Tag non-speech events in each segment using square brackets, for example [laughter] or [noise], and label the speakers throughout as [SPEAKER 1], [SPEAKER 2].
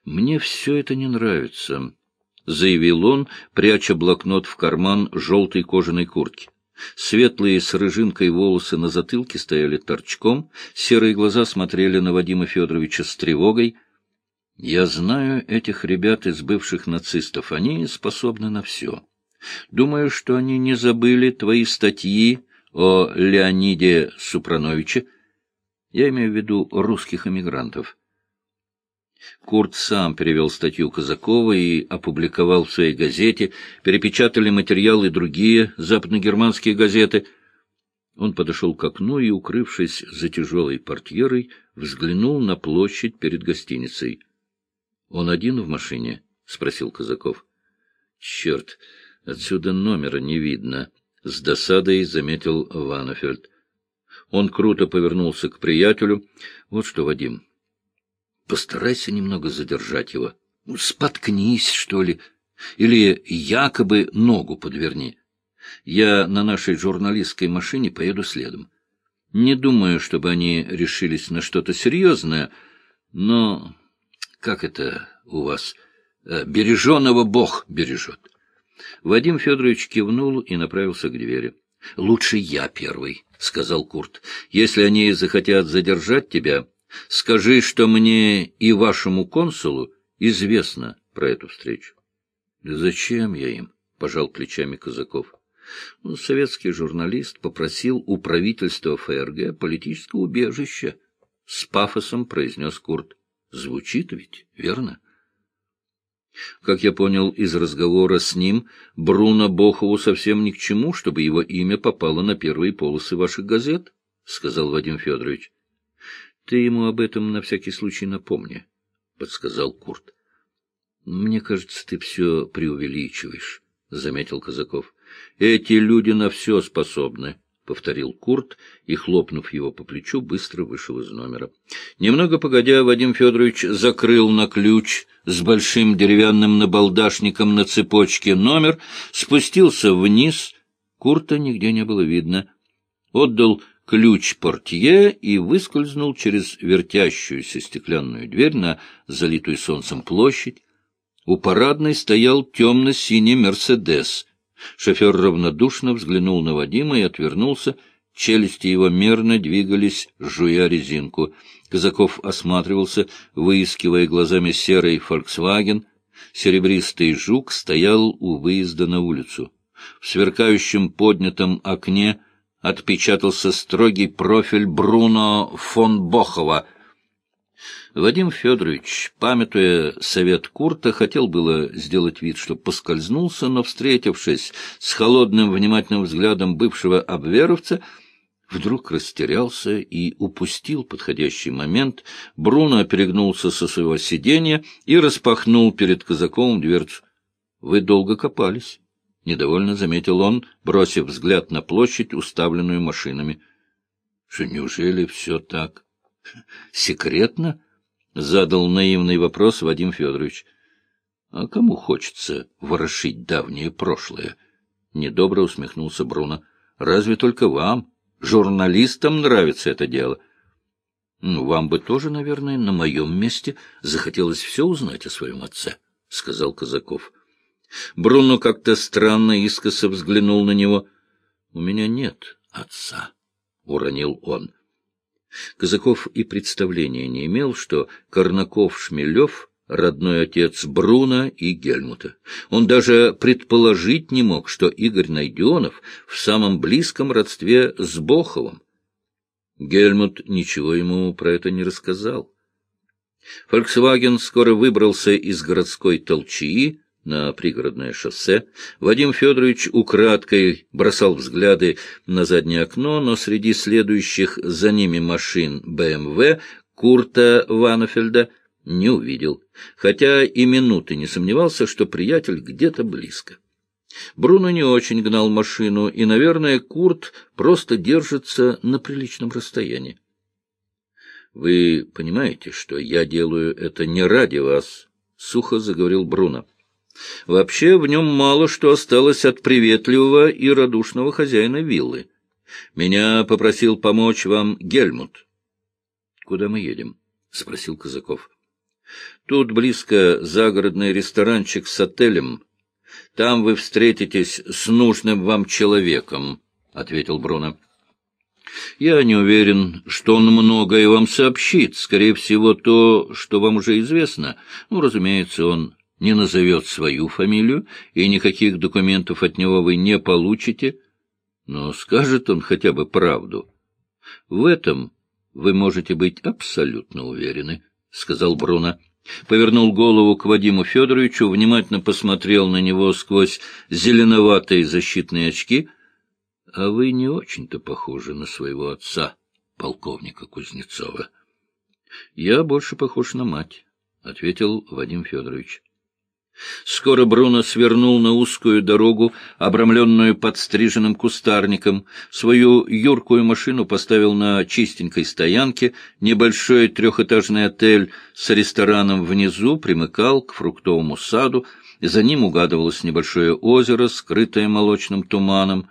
[SPEAKER 1] — Мне все это не нравится, — заявил он, пряча блокнот в карман желтой кожаной куртки. Светлые с рыжинкой волосы на затылке стояли торчком, серые глаза смотрели на Вадима Федоровича с тревогой. Я знаю этих ребят из бывших нацистов, они способны на все. Думаю, что они не забыли твои статьи о Леониде Супрановиче. Я имею в виду русских эмигрантов. Курт сам перевел статью Казакова и опубликовал в своей газете, перепечатали материалы другие западногерманские газеты. Он подошел к окну и, укрывшись за тяжелой портьерой, взглянул на площадь перед гостиницей. — Он один в машине? — спросил Казаков. — Черт, отсюда номера не видно, — с досадой заметил Ванофельд. Он круто повернулся к приятелю. — Вот что, Вадим, Постарайся немного задержать его. Споткнись, что ли, или якобы ногу подверни. Я на нашей журналистской машине поеду следом. Не думаю, чтобы они решились на что-то серьезное, но как это у вас? Э, береженого Бог бережет. Вадим Федорович кивнул и направился к двери. — Лучше я первый, — сказал Курт. — Если они захотят задержать тебя, Скажи, что мне и вашему консулу известно про эту встречу. — зачем я им? — пожал плечами Казаков. Ну, советский журналист попросил у правительства ФРГ политического убежища. С пафосом произнес Курт. Звучит ведь, верно? Как я понял из разговора с ним, Бруно Бохову совсем ни к чему, чтобы его имя попало на первые полосы ваших газет, — сказал Вадим Федорович. Ты ему об этом на всякий случай напомни, — подсказал Курт. — Мне кажется, ты все преувеличиваешь, — заметил Казаков. — Эти люди на все способны, — повторил Курт и, хлопнув его по плечу, быстро вышел из номера. Немного погодя, Вадим Федорович закрыл на ключ с большим деревянным набалдашником на цепочке номер, спустился вниз, Курта нигде не было видно, отдал ключ портье и выскользнул через вертящуюся стеклянную дверь на залитую солнцем площадь. У парадной стоял темно-синий «Мерседес». Шофер равнодушно взглянул на Вадима и отвернулся. Челюсти его мерно двигались, жуя резинку. Казаков осматривался, выискивая глазами серый «Фольксваген». Серебристый жук стоял у выезда на улицу. В сверкающем поднятом окне — отпечатался строгий профиль Бруно фон Бохова. Вадим Федорович, памятуя совет Курта, хотел было сделать вид, что поскользнулся, но, встретившись с холодным внимательным взглядом бывшего обверовца, вдруг растерялся и упустил подходящий момент. Бруно перегнулся со своего сиденья и распахнул перед казаковым дверцу. — Вы долго копались. — недовольно заметил он, бросив взгляд на площадь, уставленную машинами. — Что, неужели все так? [laughs] — Секретно? — задал наивный вопрос Вадим Федорович. — А кому хочется ворошить давнее прошлое? — недобро усмехнулся Бруно. — Разве только вам, журналистам, нравится это дело? — Ну, вам бы тоже, наверное, на моем месте захотелось все узнать о своем отце, — сказал Казаков. — Бруно как-то странно искоса взглянул на него. — У меня нет отца, — уронил он. Казаков и представления не имел, что Корнаков-Шмелев — родной отец Бруна и Гельмута. Он даже предположить не мог, что Игорь Найденов в самом близком родстве с Боховым. Гельмут ничего ему про это не рассказал. Фольксваген скоро выбрался из городской толчии, на пригородное шоссе. Вадим Федорович украдкой бросал взгляды на заднее окно, но среди следующих за ними машин БМВ Курта Ванофельда не увидел, хотя и минуты не сомневался, что приятель где-то близко. Бруно не очень гнал машину, и, наверное, Курт просто держится на приличном расстоянии. — Вы понимаете, что я делаю это не ради вас, — сухо заговорил Бруно. Вообще в нем мало что осталось от приветливого и радушного хозяина виллы. Меня попросил помочь вам Гельмут. — Куда мы едем? — спросил Казаков. — Тут близко загородный ресторанчик с отелем. Там вы встретитесь с нужным вам человеком, — ответил Бруно. Я не уверен, что он многое вам сообщит. Скорее всего, то, что вам уже известно. Ну, разумеется, он не назовет свою фамилию, и никаких документов от него вы не получите. Но скажет он хотя бы правду. В этом вы можете быть абсолютно уверены, — сказал Бруно. Повернул голову к Вадиму Федоровичу, внимательно посмотрел на него сквозь зеленоватые защитные очки —— А вы не очень-то похожи на своего отца, полковника Кузнецова. — Я больше похож на мать, — ответил Вадим Федорович. Скоро Бруно свернул на узкую дорогу, обрамленную подстриженным кустарником. Свою юркую машину поставил на чистенькой стоянке. Небольшой трехэтажный отель с рестораном внизу примыкал к фруктовому саду. За ним угадывалось небольшое озеро, скрытое молочным туманом.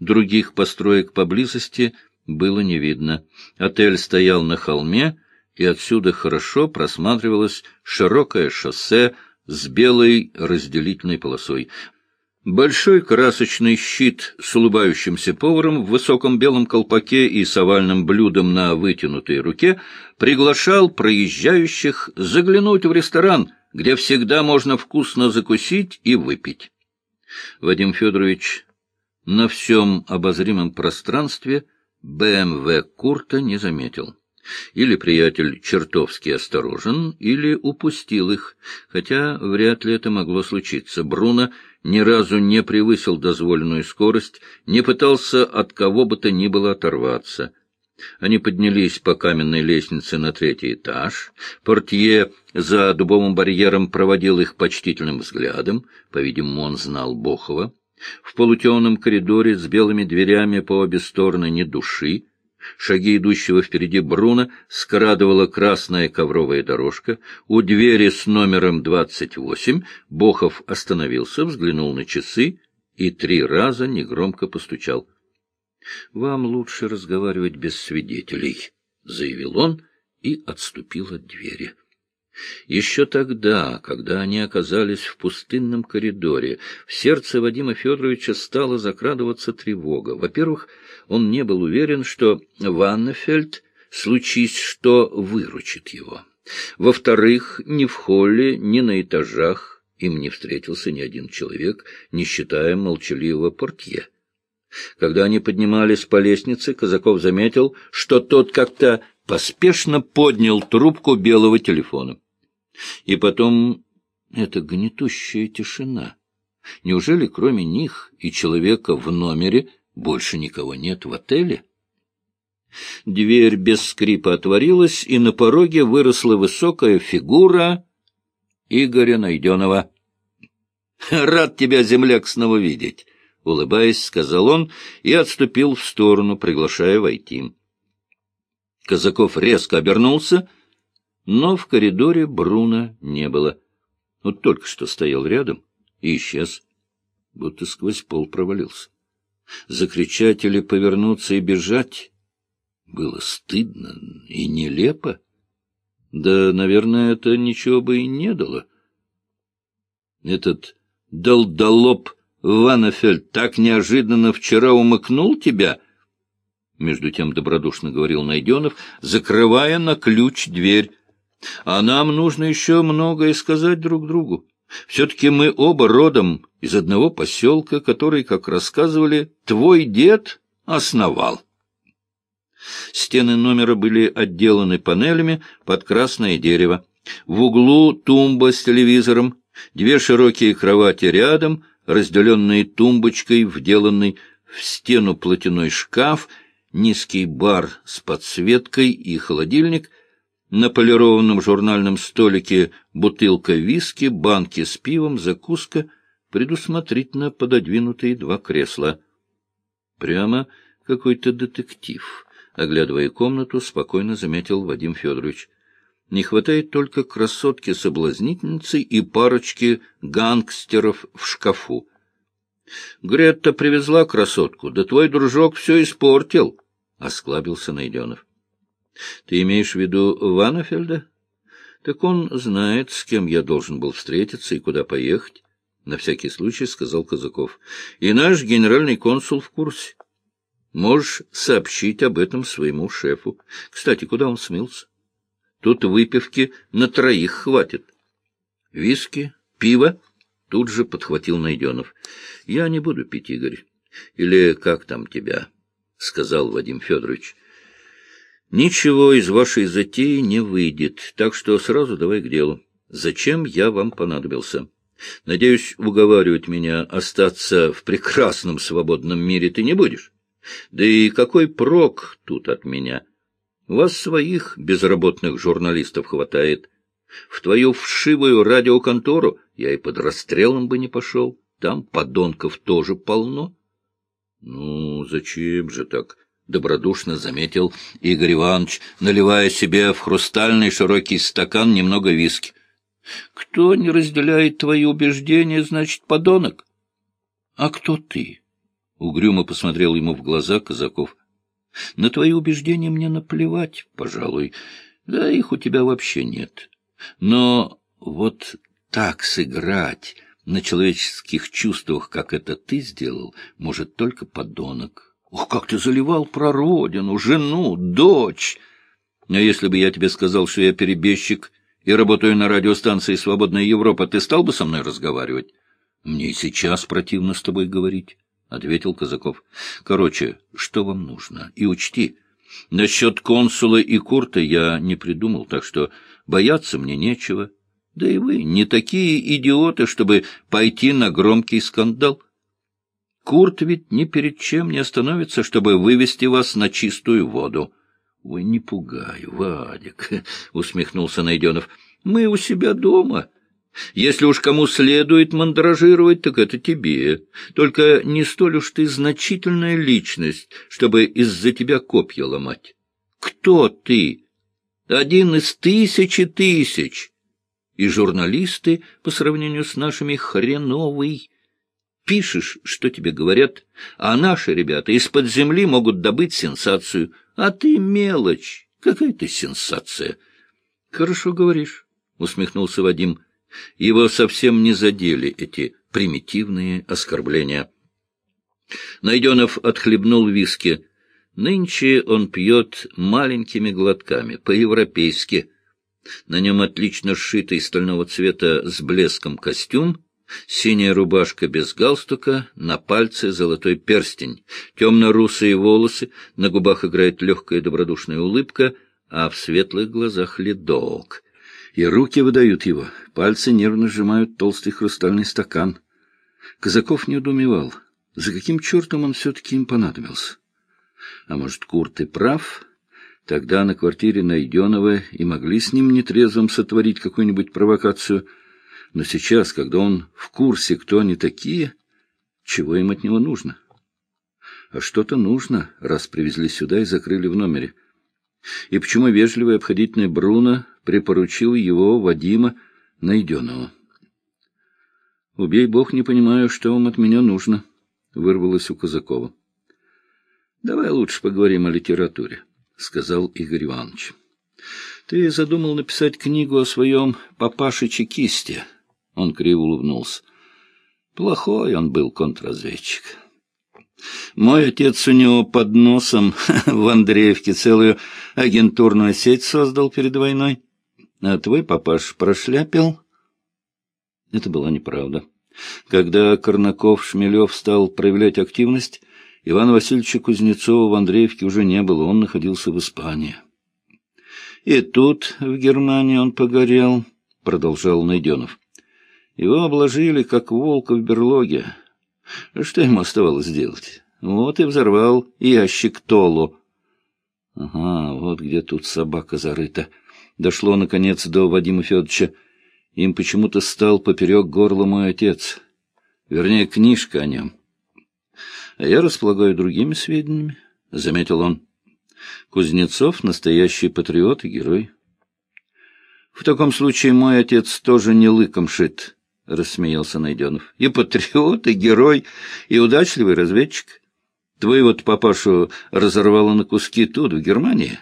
[SPEAKER 1] Других построек поблизости было не видно. Отель стоял на холме, и отсюда хорошо просматривалось широкое шоссе с белой разделительной полосой. Большой красочный щит с улыбающимся поваром в высоком белом колпаке и с овальным блюдом на вытянутой руке приглашал проезжающих заглянуть в ресторан, где всегда можно вкусно закусить и выпить. Вадим Федорович на всем обозримом пространстве БМВ Курта не заметил. Или приятель чертовски осторожен, или упустил их, хотя вряд ли это могло случиться. Бруно ни разу не превысил дозволенную скорость, не пытался от кого бы то ни было оторваться. Они поднялись по каменной лестнице на третий этаж. Портье за дубовым барьером проводил их почтительным взглядом. По-видимому, он знал Бохова. В полутемном коридоре с белыми дверями по обе стороны ни души. Шаги идущего впереди Бруно скрадывала красная ковровая дорожка. У двери с номером двадцать восемь Бохов остановился, взглянул на часы и три раза негромко постучал. — Вам лучше разговаривать без свидетелей, — заявил он и отступил от двери. Еще тогда, когда они оказались в пустынном коридоре, в сердце Вадима Федоровича стала закрадываться тревога. Во-первых, он не был уверен, что Ваннефельд, случись что, выручит его. Во-вторых, ни в холле, ни на этажах им не встретился ни один человек, не считая молчаливого портье. Когда они поднимались по лестнице, Казаков заметил, что тот как-то поспешно поднял трубку белого телефона. И потом эта гнетущая тишина. Неужели кроме них и человека в номере больше никого нет в отеле? Дверь без скрипа отворилась, и на пороге выросла высокая фигура Игоря Найденова. — Рад тебя, земляк, снова видеть! — улыбаясь, сказал он и отступил в сторону, приглашая войти. Казаков резко обернулся но в коридоре Бруно не было. Вот только что стоял рядом и исчез, будто сквозь пол провалился. Закричать или повернуться и бежать было стыдно и нелепо. Да, наверное, это ничего бы и не дало. Этот долдолоб Ванафельд так неожиданно вчера умыкнул тебя — между тем добродушно говорил Найденов, закрывая на ключ дверь. А нам нужно еще многое сказать друг другу. Все-таки мы оба родом из одного поселка, который, как рассказывали, твой дед основал. Стены номера были отделаны панелями под красное дерево. В углу тумба с телевизором, две широкие кровати рядом, разделенные тумбочкой, вделанный в стену платяной шкаф, низкий бар с подсветкой и холодильник — на полированном журнальном столике бутылка виски, банки с пивом, закуска, предусмотрительно пододвинутые два кресла. Прямо какой-то детектив, оглядывая комнату, спокойно заметил Вадим Федорович. Не хватает только красотки-соблазнительницы и парочки гангстеров в шкафу. Гретта привезла красотку, да твой дружок все испортил, — осклабился Найденов. — Ты имеешь в виду Ванафельда? Так он знает, с кем я должен был встретиться и куда поехать. На всякий случай сказал Казаков. И наш генеральный консул в курсе. Можешь сообщить об этом своему шефу. Кстати, куда он смылся? Тут выпивки на троих хватит. Виски, пиво? Тут же подхватил Найденов. — Я не буду пить, Игорь. Или как там тебя? — сказал Вадим Федорович. — Ничего из вашей затеи не выйдет, так что сразу давай к делу. Зачем я вам понадобился? Надеюсь, уговаривать меня остаться в прекрасном свободном мире ты не будешь? Да и какой прок тут от меня? У вас своих безработных журналистов хватает. В твою вшивую радиоконтору я и под расстрелом бы не пошел. Там подонков тоже полно. — Ну, зачем же так? — добродушно заметил Игорь Иванович, наливая себе в хрустальный широкий стакан немного виски. — Кто не разделяет твои убеждения, значит, подонок. — А кто ты? — угрюмо посмотрел ему в глаза Казаков. — На твои убеждения мне наплевать, пожалуй. Да их у тебя вообще нет. Но вот так сыграть на человеческих чувствах, как это ты сделал, может только подонок. Ох, как ты заливал про родину, жену, дочь! А если бы я тебе сказал, что я перебежчик и работаю на радиостанции «Свободная Европа», ты стал бы со мной разговаривать? Мне и сейчас противно с тобой говорить. — ответил Казаков. — Короче, что вам нужно? И учти, насчет консула и Курта я не придумал, так что бояться мне нечего. Да и вы не такие идиоты, чтобы пойти на громкий скандал. Курт ведь ни перед чем не остановится, чтобы вывести вас на чистую воду. — Ой, не пугай, Вадик, — усмехнулся Найденов. — Мы у себя дома. — если уж кому следует мандражировать, так это тебе. Только не столь уж ты значительная личность, чтобы из-за тебя копья ломать. Кто ты? Один из тысячи тысяч. И журналисты, по сравнению с нашими, хреновый. Пишешь, что тебе говорят, а наши ребята из-под земли могут добыть сенсацию. А ты мелочь. Какая ты сенсация? — Хорошо говоришь, — усмехнулся Вадим. Его совсем не задели эти примитивные оскорбления. Найденов отхлебнул виски. Нынче он пьет маленькими глотками, по-европейски. На нем отлично сшитый стального цвета с блеском костюм, синяя рубашка без галстука, на пальце золотой перстень, темно-русые волосы, на губах играет легкая добродушная улыбка, а в светлых глазах ледок — и руки выдают его, пальцы нервно сжимают толстый хрустальный стакан. Казаков не удумевал, за каким чертом он все-таки им понадобился. А может, Курт и прав? Тогда на квартире Найденова и могли с ним нетрезвым сотворить какую-нибудь провокацию. Но сейчас, когда он в курсе, кто они такие, чего им от него нужно? А что-то нужно, раз привезли сюда и закрыли в номере. И почему вежливый обходительный Бруно припоручил его Вадима Найденова. «Убей бог, не понимаю, что вам от меня нужно», — вырвалось у Казакова. «Давай лучше поговорим о литературе», — сказал Игорь Иванович. «Ты задумал написать книгу о своем папаше-чекисте?» Он криво улыбнулся. «Плохой он был контрразведчик». Мой отец у него под носом [laughs] в Андреевке целую агентурную сеть создал перед войной. А твой папаш прошляпил? Это была неправда. Когда Корнаков-Шмелев стал проявлять активность, Ивана Васильевича Кузнецова в Андреевке уже не было, он находился в Испании. И тут, в Германии, он погорел, — продолжал Найденов. Его обложили, как волка в берлоге. Что ему оставалось делать? Вот и взорвал ящик Толу. Ага, вот где тут собака зарыта дошло, наконец, до Вадима Федоровича. Им почему-то стал поперек горла мой отец. Вернее, книжка о нем. А я располагаю другими сведениями, — заметил он. Кузнецов — настоящий патриот и герой. В таком случае мой отец тоже не лыком шит, — рассмеялся Найденов. И патриот, и герой, и удачливый разведчик. Твоего-то папашу разорвало на куски тут, в Германии.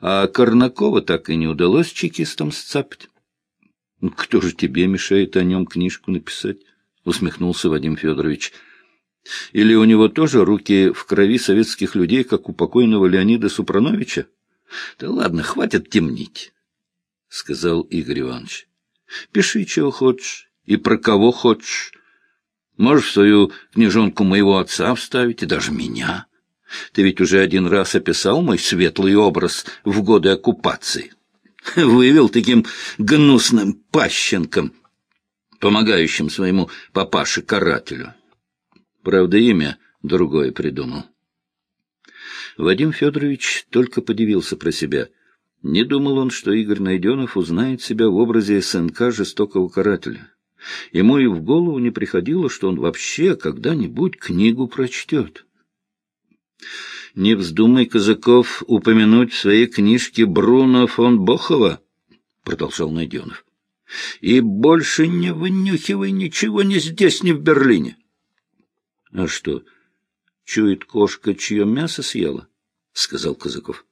[SPEAKER 1] а Корнакова так и не удалось чекистам сцапать. «Ну, — Кто же тебе мешает о нем книжку написать? — усмехнулся Вадим Федорович. — Или у него тоже руки в крови советских людей, как у покойного Леонида Супрановича? — Да ладно, хватит темнить, — сказал Игорь Иванович. — Пиши, чего хочешь и про кого хочешь. Можешь свою книжонку моего отца вставить и даже меня. Ты ведь уже один раз описал мой светлый образ в годы оккупации. [laughs] Вывел таким гнусным пащенком, помогающим своему папаше-карателю. Правда, имя другое придумал. Вадим Федорович только подивился про себя. Не думал он, что Игорь Найденов узнает себя в образе СНК жестокого карателя. Ему и в голову не приходило, что он вообще когда-нибудь книгу прочтет. «Не вздумай, Казаков, упомянуть в своей книжке Бруно фон Бохова», — продолжал Найденов. «И больше не вынюхивай ничего ни здесь, ни в Берлине». «А что, чует кошка, чье мясо съела?» — сказал Казаков.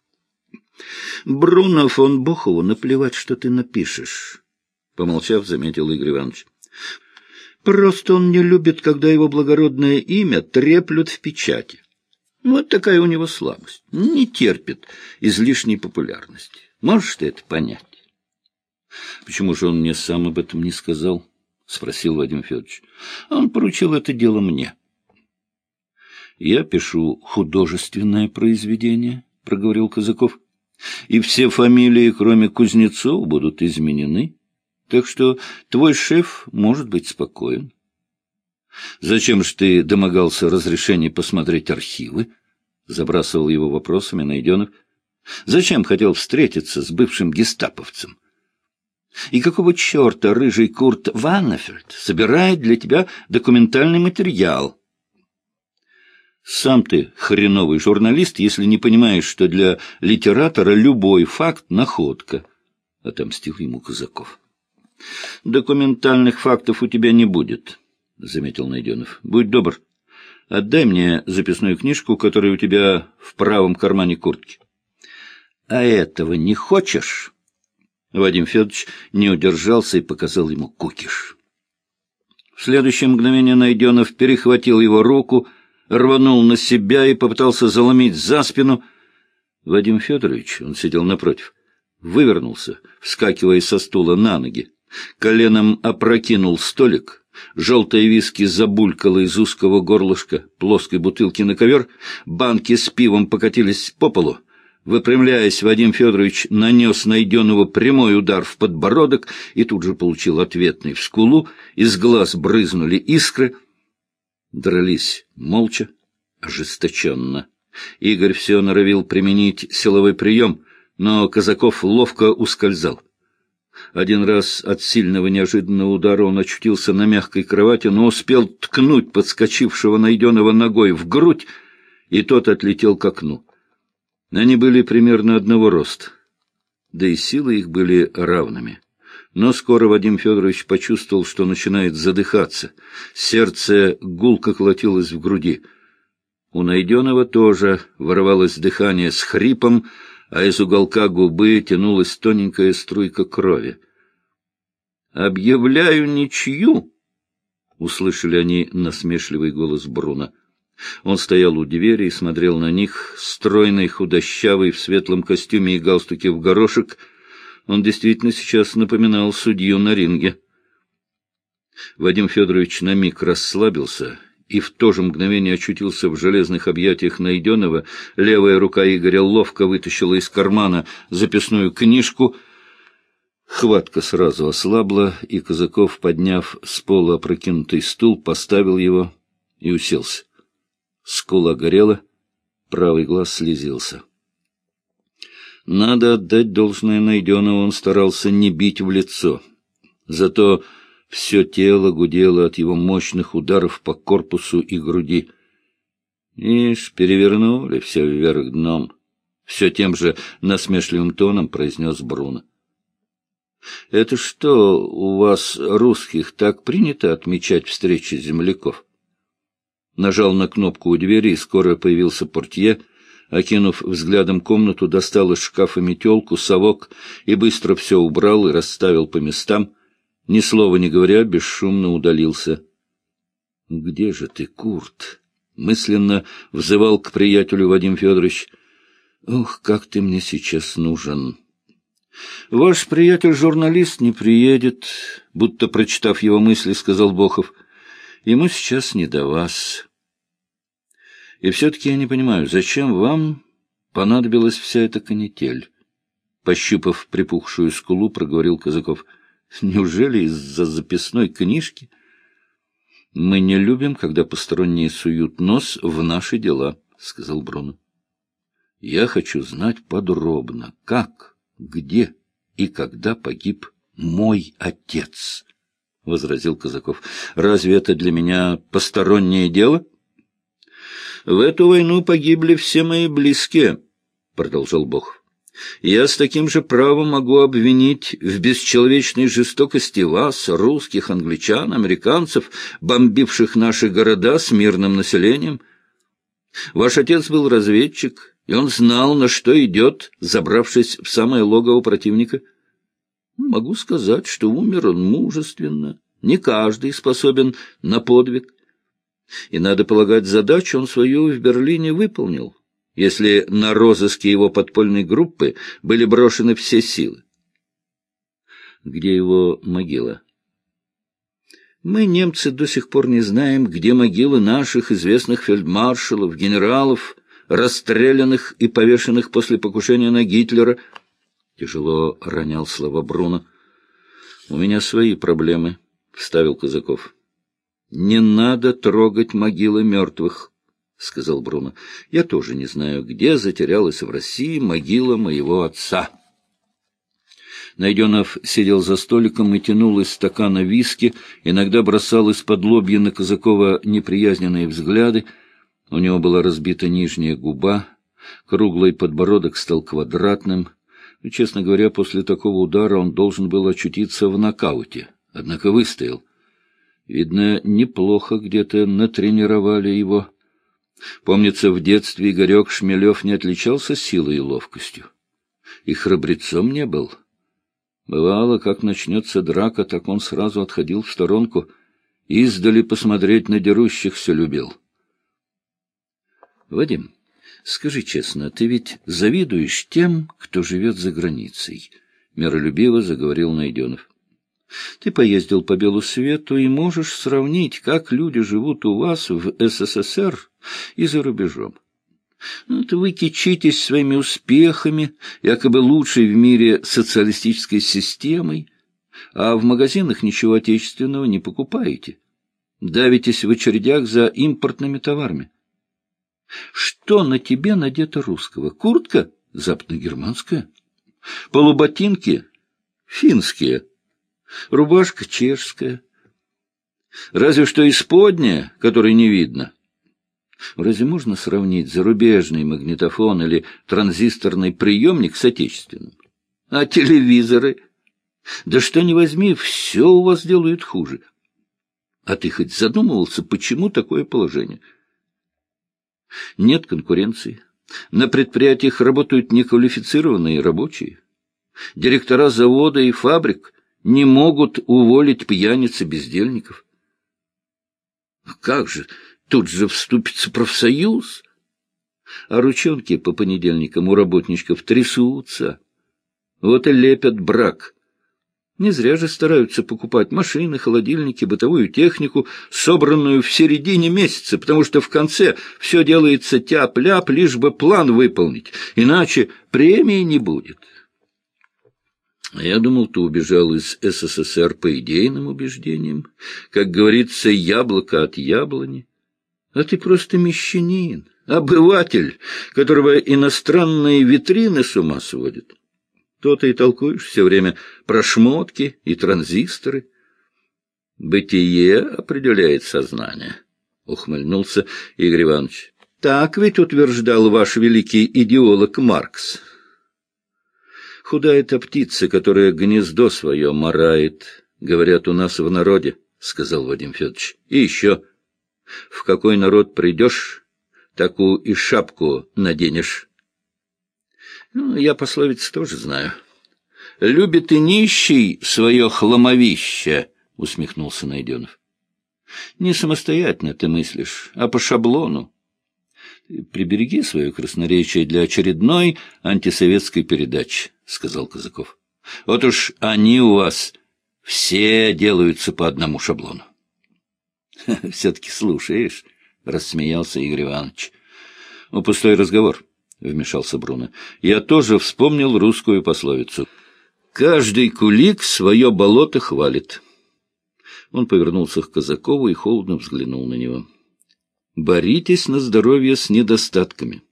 [SPEAKER 1] «Бруно фон Бохову наплевать, что ты напишешь», — помолчав, заметил Игорь Иванович. Просто он не любит, когда его благородное имя треплют в печати. Вот такая у него слабость. Не терпит излишней популярности. Можешь ты это понять? — Почему же он мне сам об этом не сказал? — спросил Вадим Федорович. — Он поручил это дело мне. — Я пишу художественное произведение, — проговорил Казаков, — и все фамилии, кроме Кузнецов, будут изменены. Так что твой шеф может быть спокоен. Зачем же ты домогался разрешения посмотреть архивы? Забрасывал его вопросами Найденов. Зачем хотел встретиться с бывшим гестаповцем? И какого черта рыжий Курт Ваннефельд собирает для тебя документальный материал? Сам ты хреновый журналист, если не понимаешь, что для литератора любой факт — находка, — отомстил ему Казаков. — Документальных фактов у тебя не будет, — заметил Найденов. — Будь добр, отдай мне записную книжку, которая у тебя в правом кармане куртки. — А этого не хочешь? Вадим Федорович не удержался и показал ему кукиш. В следующее мгновение Найденов перехватил его руку, рванул на себя и попытался заломить за спину. Вадим Федорович, он сидел напротив, вывернулся, вскакивая со стула на ноги коленом опрокинул столик, желтая виски забулькала из узкого горлышка плоской бутылки на ковер, банки с пивом покатились по полу. Выпрямляясь, Вадим Федорович нанес найденного прямой удар в подбородок и тут же получил ответный в скулу, из глаз брызнули искры. Дрались молча, ожесточенно. Игорь все норовил применить силовой прием, но Казаков ловко ускользал. Один раз от сильного неожиданного удара он очутился на мягкой кровати, но успел ткнуть подскочившего найденного ногой в грудь, и тот отлетел к окну. Они были примерно одного роста, да и силы их были равными. Но скоро Вадим Федорович почувствовал, что начинает задыхаться. Сердце гулко колотилось в груди. У найденного тоже ворвалось дыхание с хрипом, а из уголка губы тянулась тоненькая струйка крови. «Объявляю ничью!» — услышали они насмешливый голос Бруно. Он стоял у двери и смотрел на них, стройный, худощавый, в светлом костюме и галстуке в горошек. Он действительно сейчас напоминал судью на ринге. Вадим Федорович на миг расслабился и в то же мгновение очутился в железных объятиях найденного. Левая рука Игоря ловко вытащила из кармана записную книжку. Хватка сразу ослабла, и Казаков, подняв с пола опрокинутый стул, поставил его и уселся. Скула горела, правый глаз слезился. Надо отдать должное найденного, он старался не бить в лицо. Зато все тело гудело от его мощных ударов по корпусу и груди. Ишь, перевернули все вверх дном. Все тем же насмешливым тоном произнес Бруно. — Это что, у вас, русских, так принято отмечать встречи земляков? Нажал на кнопку у двери, и скоро появился портье. Окинув взглядом комнату, достал из шкафа метелку, совок и быстро все убрал и расставил по местам. Ни слова не говоря, бесшумно удалился. — Где же ты, Курт? — мысленно взывал к приятелю Вадим Федорович. — Ох, как ты мне сейчас нужен! — Ваш приятель-журналист не приедет, — будто прочитав его мысли, сказал Бохов. — Ему сейчас не до вас. И все-таки я не понимаю, зачем вам понадобилась вся эта канитель? Пощупав припухшую скулу, проговорил Казаков. Неужели из-за записной книжки? Мы не любим, когда посторонние суют нос в наши дела, сказал Бруно. Я хочу знать подробно, как, где и когда погиб мой отец, — возразил Казаков. — Разве это для меня постороннее дело? — в эту войну погибли все мои близкие, — продолжал Бог. Я с таким же правом могу обвинить в бесчеловечной жестокости вас, русских, англичан, американцев, бомбивших наши города с мирным населением. Ваш отец был разведчик, и он знал, на что идет, забравшись в самое логово противника. Могу сказать, что умер он мужественно. Не каждый способен на подвиг. И, надо полагать, задачу он свою в Берлине выполнил, если на розыске его подпольной группы были брошены все силы. Где его могила? Мы, немцы, до сих пор не знаем, где могилы наших известных фельдмаршалов, генералов, расстрелянных и повешенных после покушения на Гитлера. Тяжело ронял слова Бруно. — У меня свои проблемы, — вставил Казаков. «Не надо трогать могилы мертвых», — сказал Бруно. «Я тоже не знаю, где затерялась в России могила моего отца». Найденов сидел за столиком и тянул из стакана виски, иногда бросал из-под лобья на Казакова неприязненные взгляды. У него была разбита нижняя губа, круглый подбородок стал квадратным. Честно говоря, после такого удара он должен был очутиться в нокауте, однако выстоял. Видно, неплохо где-то натренировали его. Помнится, в детстве Игорек Шмелев не отличался силой и ловкостью. И храбрецом не был. Бывало, как начнется драка, так он сразу отходил в сторонку, издали посмотреть на дерущихся любил. Вадим, скажи честно, ты ведь завидуешь тем, кто живет за границей? Миролюбиво заговорил Найденов. Ты поездил по белу свету и можешь сравнить, как люди живут у вас в СССР и за рубежом. Вот ну, вы кичитесь своими успехами, якобы лучшей в мире социалистической системой, а в магазинах ничего отечественного не покупаете. Давитесь в очередях за импортными товарами. Что на тебе надето русского? Куртка западногерманская, полуботинки финские, рубашка чешская. Разве что исподняя, которой не видно. Разве можно сравнить зарубежный магнитофон или транзисторный приемник с отечественным? А телевизоры? Да что ни возьми, все у вас делают хуже. А ты хоть задумывался, почему такое положение? Нет конкуренции. На предприятиях работают неквалифицированные рабочие. Директора завода и фабрик не могут уволить пьяниц и бездельников. Как же, тут же вступится профсоюз. А ручонки по понедельникам у работничков трясутся. Вот и лепят брак. Не зря же стараются покупать машины, холодильники, бытовую технику, собранную в середине месяца, потому что в конце все делается тяп-ляп, лишь бы план выполнить, иначе премии не будет. А я думал, ты убежал из СССР по идейным убеждениям. Как говорится, яблоко от яблони. А ты просто мещанин, обыватель, которого иностранные витрины с ума сводят. То-то и толкуешь все время про шмотки и транзисторы. Бытие определяет сознание, — ухмыльнулся Игорь Иванович. Так ведь утверждал ваш великий идеолог Маркс. Худая-то птица, которая гнездо свое морает, говорят у нас в народе, — сказал Вадим Федорович. И еще, в какой народ придешь, такую и шапку наденешь. Ну, я пословиц тоже знаю. Любит и нищий свое хламовище, — усмехнулся Найденов. Не самостоятельно ты мыслишь, а по шаблону. Прибереги свое красноречие для очередной антисоветской передачи, — сказал Казаков. Вот уж они у вас все делаются по одному шаблону. [laughs] — Все-таки слушаешь, — рассмеялся Игорь Иванович. — Ну, пустой разговор, — вмешался Бруно. — Я тоже вспомнил русскую пословицу. «Каждый кулик свое болото хвалит». Он повернулся к Казакову и холодно взглянул на него. «Боритесь на здоровье с недостатками.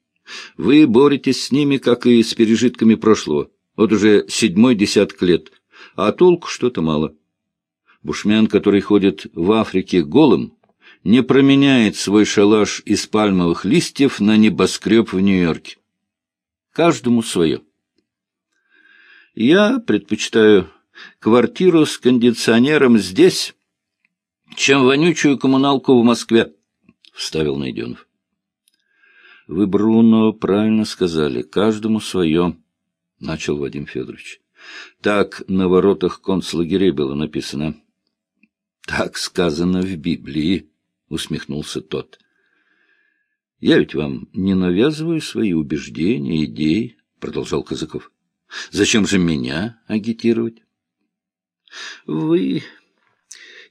[SPEAKER 1] Вы боретесь с ними, как и с пережитками прошлого. Вот уже седьмой десяток лет, а толку что-то мало. Бушмян, который ходит в Африке голым, не променяет свой шалаш из пальмовых листьев на небоскреб в Нью-Йорке. Каждому свое. Я предпочитаю квартиру с кондиционером здесь, чем вонючую коммуналку в Москве, — вставил Найденов. — Вы, Бруно, правильно сказали. Каждому свое, — начал Вадим Федорович. Так на воротах концлагерей было написано. — Так сказано в Библии, — усмехнулся тот. — Я ведь вам не навязываю свои убеждения, идеи, — продолжал Казаков. — Зачем же меня агитировать? — Вы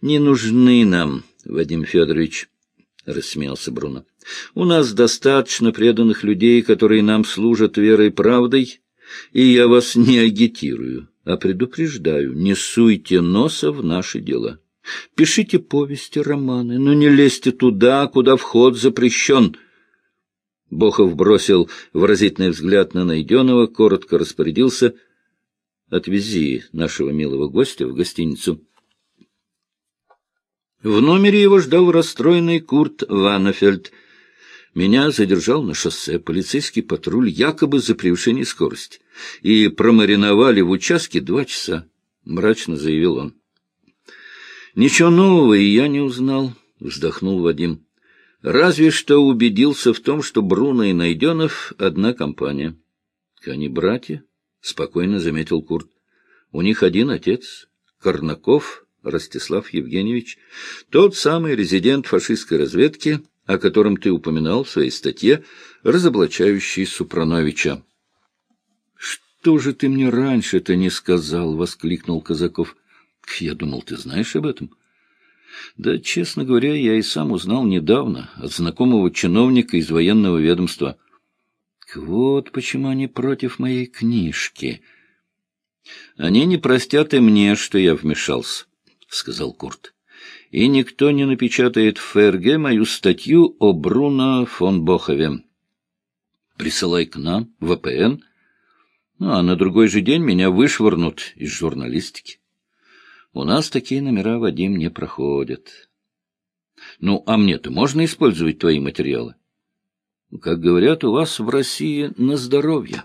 [SPEAKER 1] не нужны нам, Вадим Федорович, — рассмеялся Бруно. — У нас достаточно преданных людей, которые нам служат верой и правдой, и я вас не агитирую, а предупреждаю, не суйте носа в наши дела. Пишите повести, романы, но не лезьте туда, куда вход запрещен. Бохов бросил выразительный взгляд на Найденова, коротко распорядился — Отвези нашего милого гостя в гостиницу. В номере его ждал расстроенный Курт Ваннефельд. Меня задержал на шоссе полицейский патруль якобы за превышение скорости. И промариновали в участке два часа, — мрачно заявил он. — Ничего нового и я не узнал, — вздохнул Вадим. — Разве что убедился в том, что Бруно и Найденов — одна компания. — Они братья, — спокойно заметил Курт. — У них один отец, Корнаков Ростислав Евгеньевич, тот самый резидент фашистской разведки, о котором ты упоминал в своей статье, разоблачающий Супрановича. — Что же ты мне раньше-то не сказал? — воскликнул Казаков. — Я думал, ты знаешь об этом. — Да, честно говоря, я и сам узнал недавно от знакомого чиновника из военного ведомства. — Вот почему они против моей книжки. — Они не простят и мне, что я вмешался. — сказал Курт. — И никто не напечатает в ФРГ мою статью о Бруно фон Бохове. Присылай к нам, ВПН, ну, а на другой же день меня вышвырнут из журналистики. У нас такие номера, Вадим, не проходят. Ну, а мне-то можно использовать твои материалы? Как говорят, у вас в России на здоровье.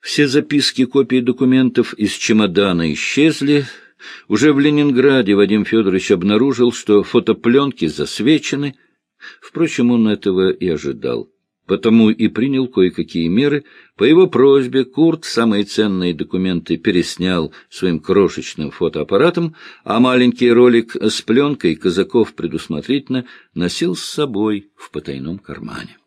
[SPEAKER 1] Все записки, копии документов из чемодана исчезли, уже в Ленинграде Вадим Федорович обнаружил, что фотопленки засвечены. Впрочем, он этого и ожидал. Потому и принял кое-какие меры. По его просьбе Курт самые ценные документы переснял своим крошечным фотоаппаратом, а маленький ролик с пленкой Казаков предусмотрительно носил с собой в потайном кармане.